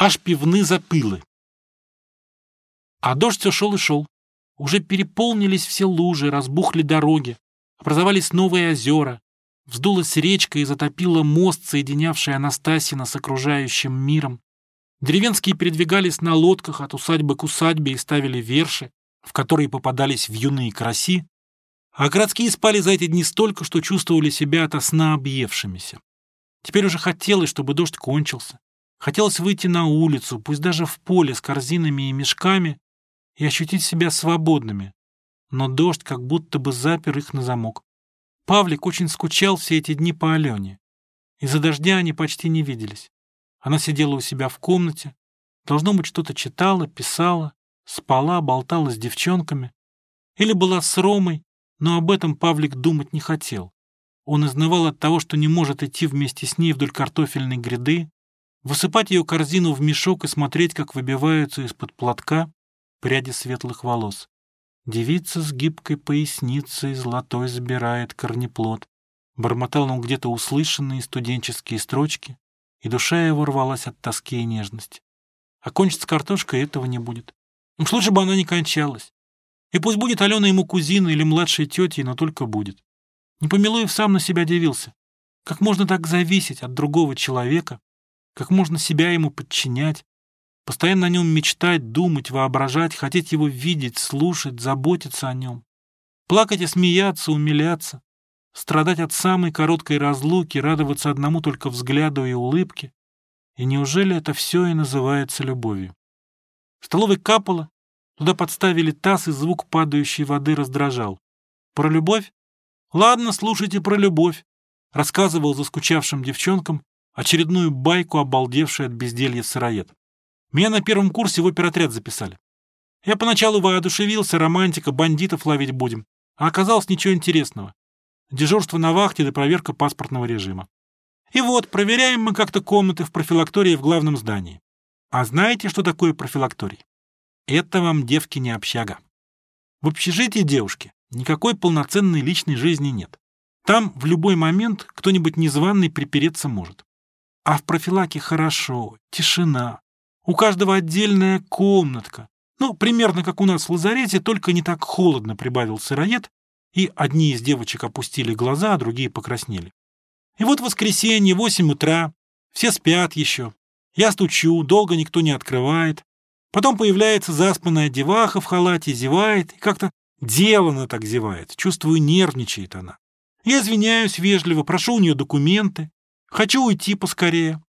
аж пивны запылы. А дождь все шел и шел. Уже переполнились все лужи, разбухли дороги, образовались новые озера, вздулась речка и затопила мост, соединявший Анастасина с окружающим миром. Деревенские передвигались на лодках от усадьбы к усадьбе и ставили верши, в которые попадались вьюны краси, а городские спали за эти дни столько, что чувствовали себя ото сна объевшимися. Теперь уже хотелось, чтобы дождь кончился. Хотелось выйти на улицу, пусть даже в поле с корзинами и мешками, и ощутить себя свободными. Но дождь как будто бы запер их на замок. Павлик очень скучал все эти дни по Алене. Из-за дождя они почти не виделись. Она сидела у себя в комнате, должно быть, что-то читала, писала, спала, болтала с девчонками. Или была с Ромой, но об этом Павлик думать не хотел. Он изнывал от того, что не может идти вместе с ней вдоль картофельной гряды, высыпать ее корзину в мешок и смотреть, как выбиваются из-под платка пряди светлых волос. Девица с гибкой поясницей золотой забирает корнеплод. Бормотал он где-то услышанные студенческие строчки, и душа его рвалась от тоски и нежности. А кончится картошка, этого не будет. Уж лучше бы она не кончалась. И пусть будет Алена ему кузиной или младшей тетей, но только будет. Непомилуев сам на себя дивился. Как можно так зависеть от другого человека? Как можно себя ему подчинять? Постоянно о нем мечтать, думать, воображать, хотеть его видеть, слушать, заботиться о нем. Плакать и смеяться, умиляться страдать от самой короткой разлуки, радоваться одному только взгляду и улыбке. И неужели это все и называется любовью? В столовой капало, туда подставили таз, и звук падающей воды раздражал. Про любовь? Ладно, слушайте про любовь. Рассказывал заскучавшим девчонкам очередную байку, обалдевшую от безделья сыроед. Меня на первом курсе в оперотряд записали. Я поначалу воодушевился, романтика, бандитов ловить будем. А оказалось ничего интересного дежурство на вахте да проверка паспортного режима. И вот, проверяем мы как-то комнаты в профилактории в главном здании. А знаете, что такое профилакторий? Это вам, девки, не общага. В общежитии девушки никакой полноценной личной жизни нет. Там в любой момент кто-нибудь незваный припереться может. А в профилаке хорошо, тишина. У каждого отдельная комнатка. Ну, примерно как у нас в лазарете, только не так холодно, прибавил сыроед, и одни из девочек опустили глаза, а другие покраснели. И вот воскресенье, восемь утра, все спят еще. Я стучу, долго никто не открывает. Потом появляется заспанная деваха в халате, зевает, и как-то делано так зевает. Чувствую, нервничает она. Я извиняюсь вежливо, прошу у нее документы. Хочу уйти поскорее.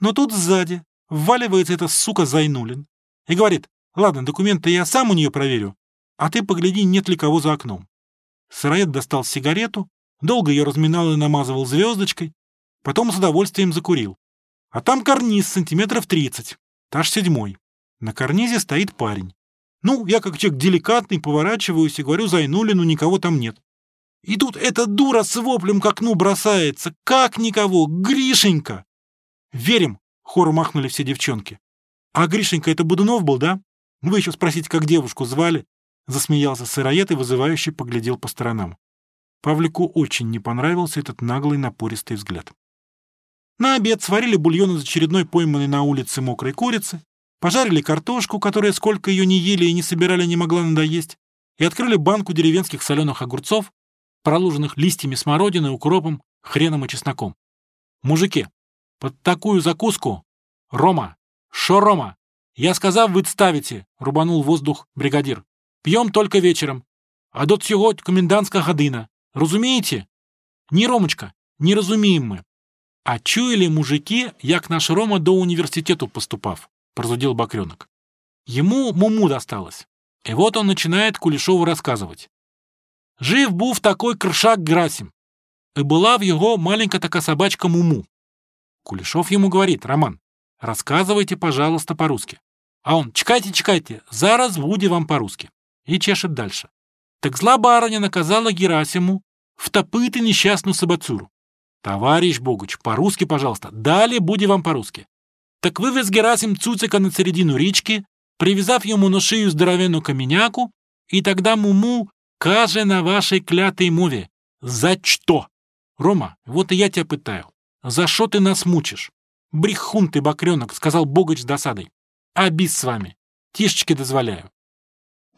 Но тут сзади вваливается эта сука Зайнулин и говорит, ладно, документы я сам у нее проверю, а ты погляди, нет ли кого за окном. Сыроед достал сигарету, долго ее разминал и намазывал звездочкой, потом с удовольствием закурил. А там карниз сантиметров тридцать, этаж седьмой. На карнизе стоит парень. Ну, я как человек деликатный поворачиваюсь и говорю Зайнулину, никого там нет. И тут эта дура с воплем к окну бросается. Как никого? Гришенька! Верим, хором махнули все девчонки. А Гришенька это Будунов был, да? Вы еще спросите, как девушку звали. Засмеялся сыроед и вызывающе поглядел по сторонам. Павлику очень не понравился этот наглый напористый взгляд. На обед сварили бульон из очередной пойманной на улице мокрой курицы, пожарили картошку, которая сколько ее не ели и не собирали не могла надоесть, и открыли банку деревенских соленых огурцов, проложенных листьями смородины, укропом, хреном и чесноком. «Мужики, под такую закуску... Рома! Шо, Рома? Я сказав, вы ставите!» — рубанул воздух бригадир. П'ємо тільки вечором. А до цього комендантська година. Розумієте? Ні, Ромочка, не розуміємо ми. А чуяли мужики, як наш Рома до університету поступав, прозудил Бакренок. Ему муму досталось. И вот он начинает Кулешову рассказывать. Жив був такой кршак Грасим. И была в его маленькая такая собачка Муму. Кулешов ему говорит, Роман, рассказывайте, пожалуйста, по-русски. А он, чекайте, чекайте, зараз буде вам по-русски и чешет дальше. Так зла барыня наказала Герасиму втопити несчастную собацуру. Товарищ Богуч, по-русски, пожалуйста, далее буде вам по-русски. Так вывез Герасим Цуцика на середину речки, привязав ему на шею здоровенную каменяку, и тогда Муму каже на вашей клятой мове. За что? Рома, вот и я тебя пытаю. За что ты нас мучишь? «Брехун ты, бакренок», — сказал Богач с досадой. «Обис с вами. Тишечки дозволяю».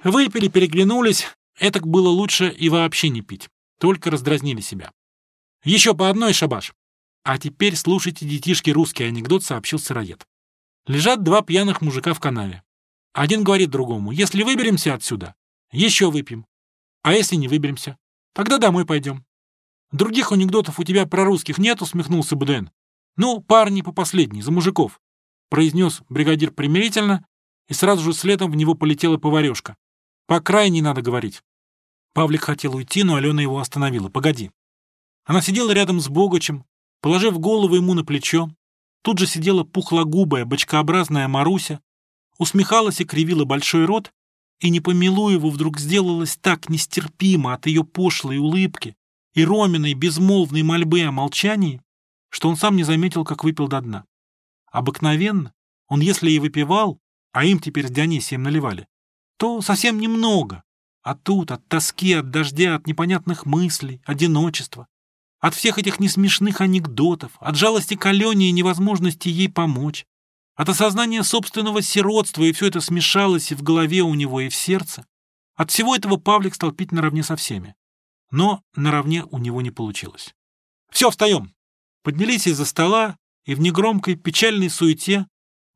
Выпили, переглянулись. Этак было лучше и вообще не пить. Только раздразнили себя. «Еще по одной, шабаш!» «А теперь слушайте, детишки, русский анекдот», — сообщил сыроед. Лежат два пьяных мужика в канаве. Один говорит другому, «Если выберемся отсюда, еще выпьем. А если не выберемся, тогда домой пойдем». «Других анекдотов у тебя про русских нет?» — усмехнулся Бден. «Ну, парни по последней, за мужиков», — произнес бригадир примирительно, и сразу же следом в него полетела поварешка. «По крайней надо говорить». Павлик хотел уйти, но Алена его остановила. «Погоди». Она сидела рядом с Богачем, положив голову ему на плечо. Тут же сидела пухлогубая, бочкообразная Маруся, усмехалась и кривила большой рот, и Непомилуеву вдруг сделалось так нестерпимо от ее пошлой улыбки и Роминой безмолвной мольбы о молчании, что он сам не заметил, как выпил до дна. Обыкновенно он, если и выпивал, а им теперь с Дионисием наливали, то совсем немного, а тут от тоски, от дождя, от непонятных мыслей, одиночества, от всех этих несмешных анекдотов, от жалости к Алене и невозможности ей помочь, от осознания собственного сиротства, и все это смешалось и в голове у него, и в сердце. От всего этого Павлик стал пить наравне со всеми. Но наравне у него не получилось. «Все, встаем!» Поднялись из-за стола, и в негромкой, печальной суете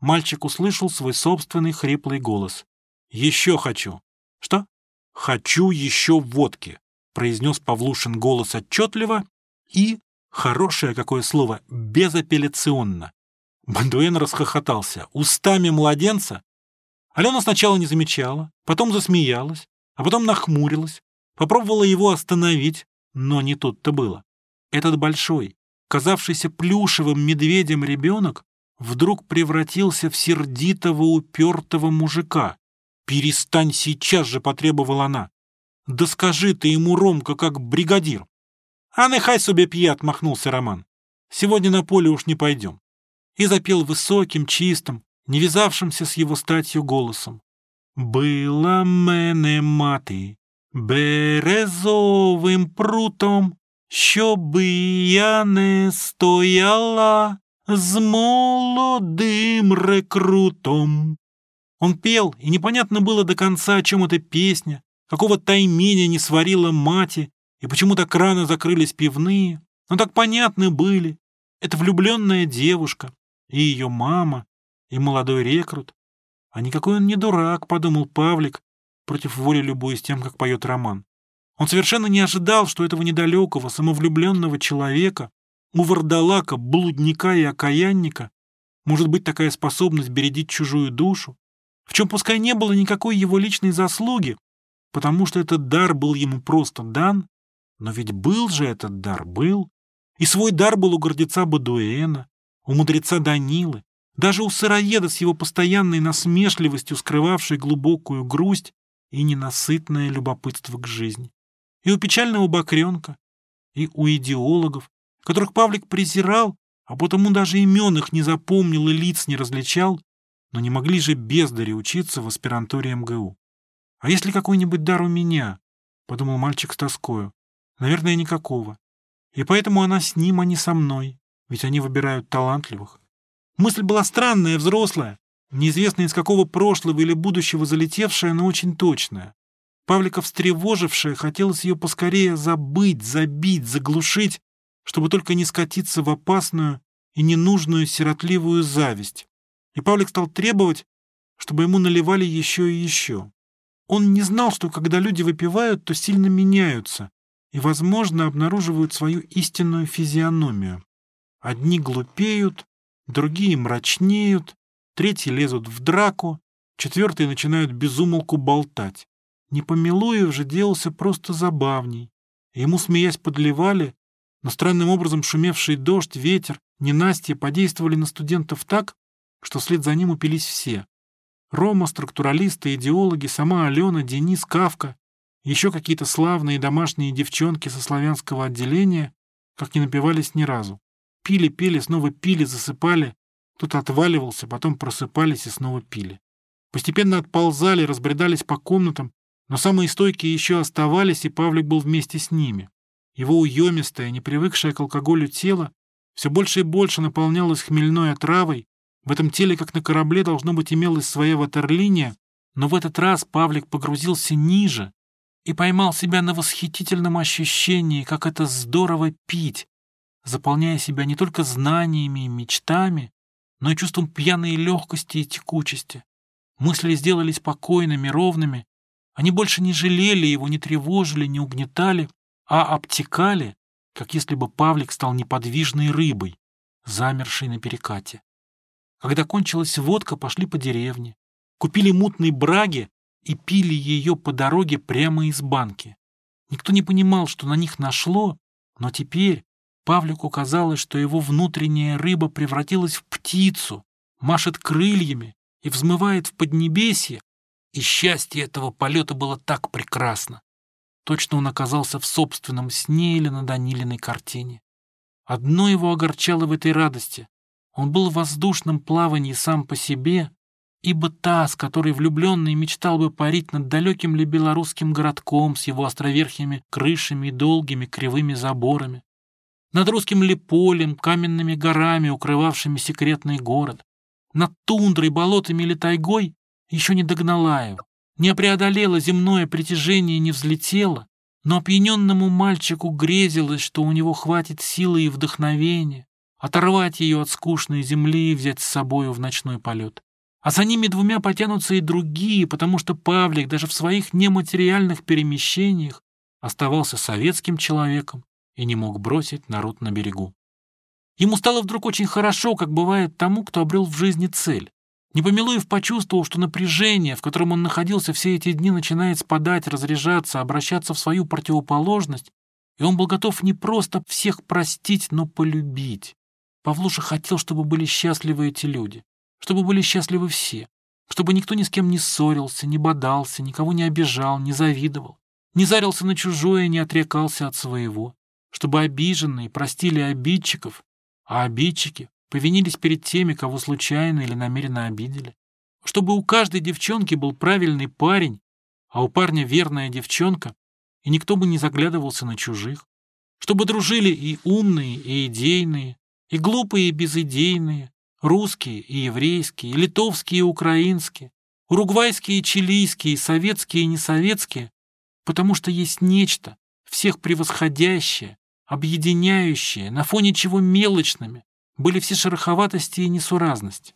мальчик услышал свой собственный хриплый голос. «Еще хочу!» «Что?» «Хочу еще водки!» произнес Павлушин голос отчетливо и, хорошее какое слово, безапелляционно. Бандуэн расхохотался. Устами младенца? Алена сначала не замечала, потом засмеялась, а потом нахмурилась, попробовала его остановить, но не тут-то было. Этот большой, казавшийся плюшевым медведем ребенок, вдруг превратился в сердитого упертого мужика. «Перестань сейчас же!» — потребовала она. «Да скажи ты ему, Ромка, как бригадир!» «А нехай себе пье!» — отмахнулся Роман. «Сегодня на поле уж не пойдем и запел высоким, чистым, не вязавшимся с его статью голосом. «Была мене мати березовим прутом, щоби я не стояла з молодым рекрутом». Он пел, и непонятно было до конца, о чем эта песня, какого тайменя не сварила мати, и почему так рано закрылись пивные, но так понятны были. Это влюбленная девушка, и ее мама, и молодой рекрут. А никакой он не дурак, подумал Павлик, против воли любуясь тем, как поет роман. Он совершенно не ожидал, что этого недалекого, самовлюбленного человека, у вардалака, блудника и окаянника, может быть такая способность бередить чужую душу, в чем пускай не было никакой его личной заслуги, потому что этот дар был ему просто дан, но ведь был же этот дар, был. И свой дар был у гордеца Бадуэна, у мудреца Данилы, даже у сыроеда с его постоянной насмешливостью, скрывавшей глубокую грусть и ненасытное любопытство к жизни, и у печального бакренка, и у идеологов, которых Павлик презирал, а потому даже имен их не запомнил и лиц не различал, но не могли же бездари учиться в аспирантуре МГУ. «А если какой-нибудь дар у меня?» — подумал мальчик с тоскою. «Наверное, никакого. И поэтому она с ним, а не со мной. Ведь они выбирают талантливых. Мысль была странная, взрослая, неизвестно из какого прошлого или будущего залетевшая, но очень точная. Павлика встревожившая, хотелось ее поскорее забыть, забить, заглушить, чтобы только не скатиться в опасную и ненужную сиротливую зависть. И Павлик стал требовать, чтобы ему наливали еще и еще. Он не знал, что когда люди выпивают, то сильно меняются и, возможно, обнаруживают свою истинную физиономию. Одни глупеют, другие мрачнеют, третьи лезут в драку, четвертые начинают безумолку болтать. Непомилуев же делался просто забавней. Ему, смеясь, подливали, но странным образом шумевший дождь, ветер, ненастье подействовали на студентов так, что вслед за ним упились все. Рома, структуралисты, идеологи, сама Алена, Денис, Кавка, еще какие-то славные домашние девчонки со славянского отделения, как не напивались ни разу. Пили, пили, снова пили, засыпали. Кто-то отваливался, потом просыпались и снова пили. Постепенно отползали, разбредались по комнатам, но самые стойкие еще оставались, и Павлик был вместе с ними. Его уемистое, не привыкшее к алкоголю тело все больше и больше наполнялось хмельной отравой. В этом теле, как на корабле, должно быть, имелась своя ватерлиния, но в этот раз Павлик погрузился ниже и поймал себя на восхитительном ощущении, как это здорово пить, заполняя себя не только знаниями и мечтами, но и чувством пьяной легкости и текучести. Мысли сделались спокойными, ровными. Они больше не жалели его, не тревожили, не угнетали, а обтекали, как если бы Павлик стал неподвижной рыбой, замершей на перекате. Когда кончилась водка, пошли по деревне, купили мутные браги и пили ее по дороге прямо из банки. Никто не понимал, что на них нашло, но теперь Павлику казалось, что его внутренняя рыба превратилась в птицу, машет крыльями и взмывает в поднебесье, и счастье этого полета было так прекрасно. Точно он оказался в собственном сне или на Данилиной картине. Одно его огорчало в этой радости. Он был в воздушном плавании сам по себе, ибо та, с которой влюбленный мечтал бы парить над далеким ли белорусским городком с его островерхими крышами и долгими кривыми заборами, над русским ли полем, каменными горами, укрывавшими секретный город, над тундрой, болотами или тайгой, еще не догнала его не преодолела земное притяжение не взлетела, но опьяненному мальчику грезилось, что у него хватит силы и вдохновения оторвать ее от скучной земли и взять с собою в ночной полет. А за ними двумя потянутся и другие, потому что Павлик даже в своих нематериальных перемещениях оставался советским человеком и не мог бросить народ на берегу. Ему стало вдруг очень хорошо, как бывает тому, кто обрел в жизни цель. Непомилуев почувствовал, что напряжение, в котором он находился все эти дни, начинает спадать, разряжаться, обращаться в свою противоположность, и он был готов не просто всех простить, но полюбить. Павлуша хотел, чтобы были счастливы эти люди, чтобы были счастливы все, чтобы никто ни с кем не ссорился, не бодался, никого не обижал, не завидовал, не зарился на чужое, не отрекался от своего, чтобы обиженные простили обидчиков, а обидчики повинились перед теми, кого случайно или намеренно обидели. Чтобы у каждой девчонки был правильный парень, а у парня верная девчонка, и никто бы не заглядывался на чужих. Чтобы дружили и умные, и идейные, и глупые, и безидейные, русские и еврейские, и литовские и украинские, уругвайские и чилийские, и советские и несоветские, потому что есть нечто, всех превосходящее, объединяющее, на фоне чего мелочными, были все шероховатости и несуразность.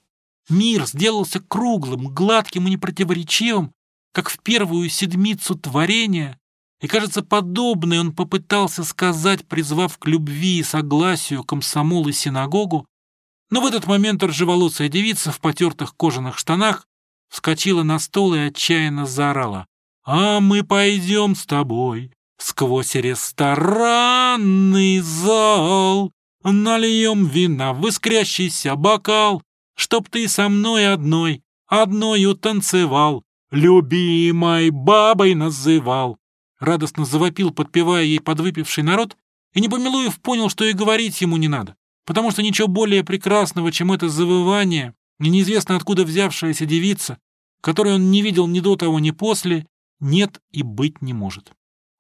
Мир сделался круглым, гладким и непротиворечивым, как в первую седмицу творения, и, кажется, подобное он попытался сказать, призвав к любви и согласию комсомол и синагогу, но в этот момент ржеволосая девица в потертых кожаных штанах вскочила на стол и отчаянно заорала. «А мы пойдем с тобой сквозь ресторанный зал, Нальем вина в искрящийся бокал, Чтоб ты со мной одной, одною танцевал, Любимой бабой называл. Радостно завопил, подпевая ей подвыпивший народ, и Непомилуев понял, что и говорить ему не надо, потому что ничего более прекрасного, чем это завывание, и неизвестно откуда взявшаяся девица, которую он не видел ни до того, ни после, нет и быть не может.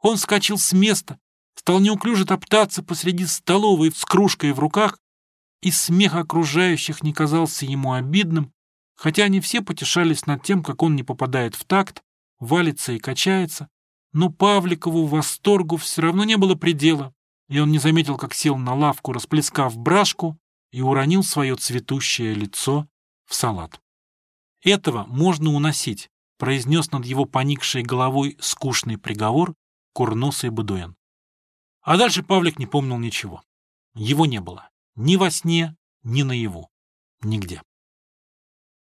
Он вскочил с места, стал неуклюже топтаться посреди столовой с кружкой в руках, и смех окружающих не казался ему обидным, хотя они все потешались над тем, как он не попадает в такт, валится и качается, но Павликову восторгу все равно не было предела, и он не заметил, как сел на лавку, расплескав брашку, и уронил свое цветущее лицо в салат. «Этого можно уносить», — произнес над его поникшей головой скучный приговор курносый Бадуэн. А дальше Павлик не помнил ничего. Его не было. Ни во сне, ни наяву. Нигде.